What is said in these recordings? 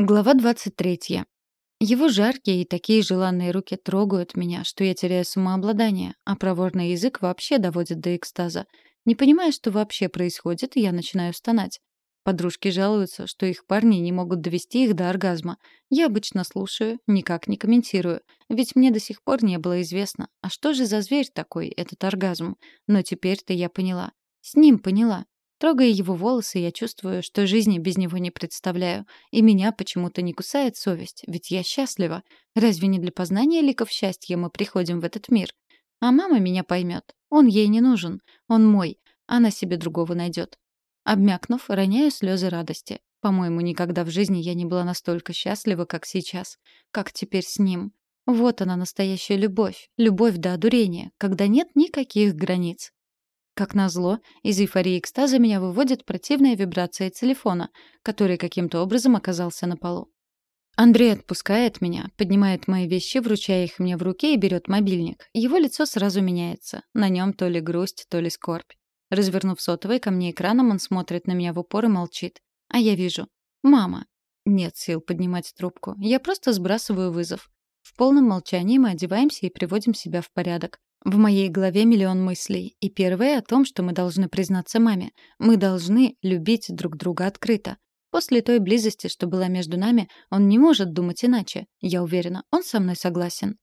Глава 23. Его жаркие и такие желанные руки трогают меня, что я теряю самообладание, а проворный язык вообще доводит до экстаза. Не понимая, что вообще происходит, я начинаю стонать. Подружки жалуются, что их парни не могут довести их до оргазма. Я обычно слушаю, никак не комментирую, ведь мне до сих пор не было известно, а что же за зверь такой, этот оргазм. Но теперь-то я поняла. С ним поняла. Трогая его волосы, я чувствую, что жизни без него не представляю. И меня почему-то не кусает совесть, ведь я счастлива. Разве не для познания ликов счастья мы приходим в этот мир? А мама меня поймет. Он ей не нужен. Он мой. Она себе другого найдет. Обмякнув, роняю слезы радости. По-моему, никогда в жизни я не была настолько счастлива, как сейчас. Как теперь с ним. Вот она, настоящая любовь. Любовь до одурения, когда нет никаких границ. Как назло, из эйфории экстаза меня выводит противная вибрация телефона, который каким-то образом оказался на полу. Андрей отпускает меня, поднимает мои вещи, вручая их мне в руке и берет мобильник. Его лицо сразу меняется. На нем то ли грусть, то ли скорбь. Развернув сотовый ко мне экраном, он смотрит на меня в упор и молчит. А я вижу. «Мама». Нет сил поднимать трубку. Я просто сбрасываю вызов. В полном молчании мы одеваемся и приводим себя в порядок. В моей голове миллион мыслей, и первая о том, что мы должны признаться маме. Мы должны любить друг друга открыто. После той близости, что была между нами, он не может думать иначе. Я уверена, он со мной согласен.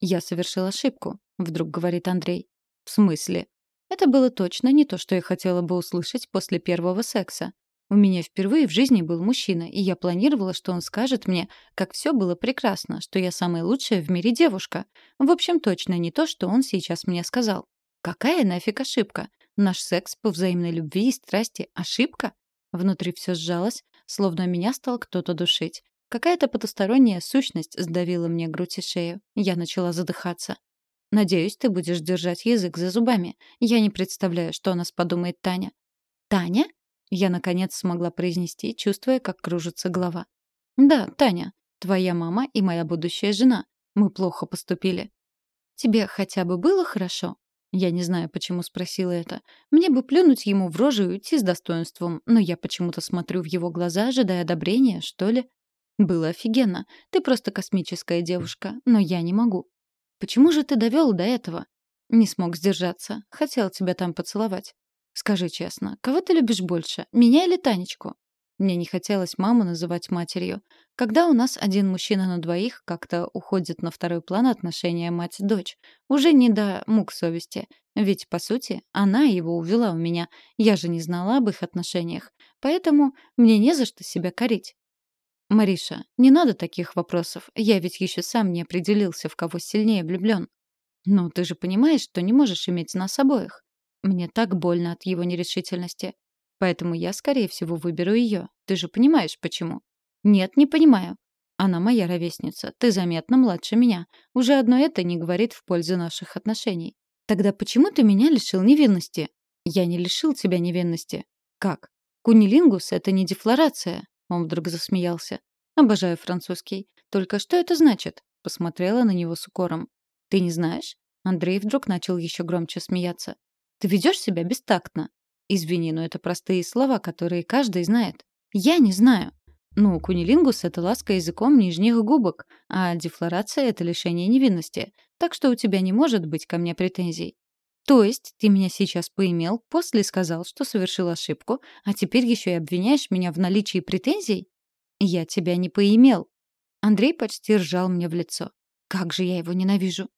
«Я совершил ошибку», — вдруг говорит Андрей. «В смысле?» Это было точно не то, что я хотела бы услышать после первого секса. У меня впервые в жизни был мужчина, и я планировала, что он скажет мне, как все было прекрасно, что я самая лучшая в мире девушка. В общем, точно не то, что он сейчас мне сказал. Какая нафиг ошибка? Наш секс по взаимной любви и страсти — ошибка? Внутри все сжалось, словно меня стал кто-то душить. Какая-то потусторонняя сущность сдавила мне грудь и шею. Я начала задыхаться. «Надеюсь, ты будешь держать язык за зубами. Я не представляю, что о нас подумает Таня». «Таня?» Я, наконец, смогла произнести, чувствуя, как кружится голова. «Да, Таня, твоя мама и моя будущая жена. Мы плохо поступили». «Тебе хотя бы было хорошо?» Я не знаю, почему спросила это. Мне бы плюнуть ему в рожу и уйти с достоинством, но я почему-то смотрю в его глаза, ожидая одобрения, что ли. Было офигенно. Ты просто космическая девушка, но я не могу. Почему же ты довел до этого? Не смог сдержаться. Хотел тебя там поцеловать. Скажи честно, кого ты любишь больше, меня или Танечку? Мне не хотелось маму называть матерью. Когда у нас один мужчина на двоих, как-то уходит на второй план отношения мать-дочь. Уже не до мук совести. Ведь, по сути, она его увела у меня. Я же не знала об их отношениях. Поэтому мне не за что себя корить. «Мариша, не надо таких вопросов. Я ведь еще сам не определился, в кого сильнее влюблен. Ну, ты же понимаешь, что не можешь иметь нас обоих. Мне так больно от его нерешительности. Поэтому я, скорее всего, выберу ее. Ты же понимаешь, почему? Нет, не понимаю. Она моя ровесница. Ты заметно младше меня. Уже одно это не говорит в пользу наших отношений. Тогда почему ты меня лишил невинности? Я не лишил тебя невинности. Как? Кунилингус — это не дефлорация. Он вдруг засмеялся. Обожаю французский. Только что это значит? Посмотрела на него с укором. Ты не знаешь? Андрей вдруг начал еще громче смеяться. Ты ведешь себя бестактно. Извини, но это простые слова, которые каждый знает. Я не знаю. Ну, кунилингус — это ласка языком нижних губок, а дефлорация — это лишение невинности. Так что у тебя не может быть ко мне претензий. То есть ты меня сейчас поимел, после сказал, что совершил ошибку, а теперь еще и обвиняешь меня в наличии претензий? Я тебя не поимел. Андрей почти ржал мне в лицо. Как же я его ненавижу.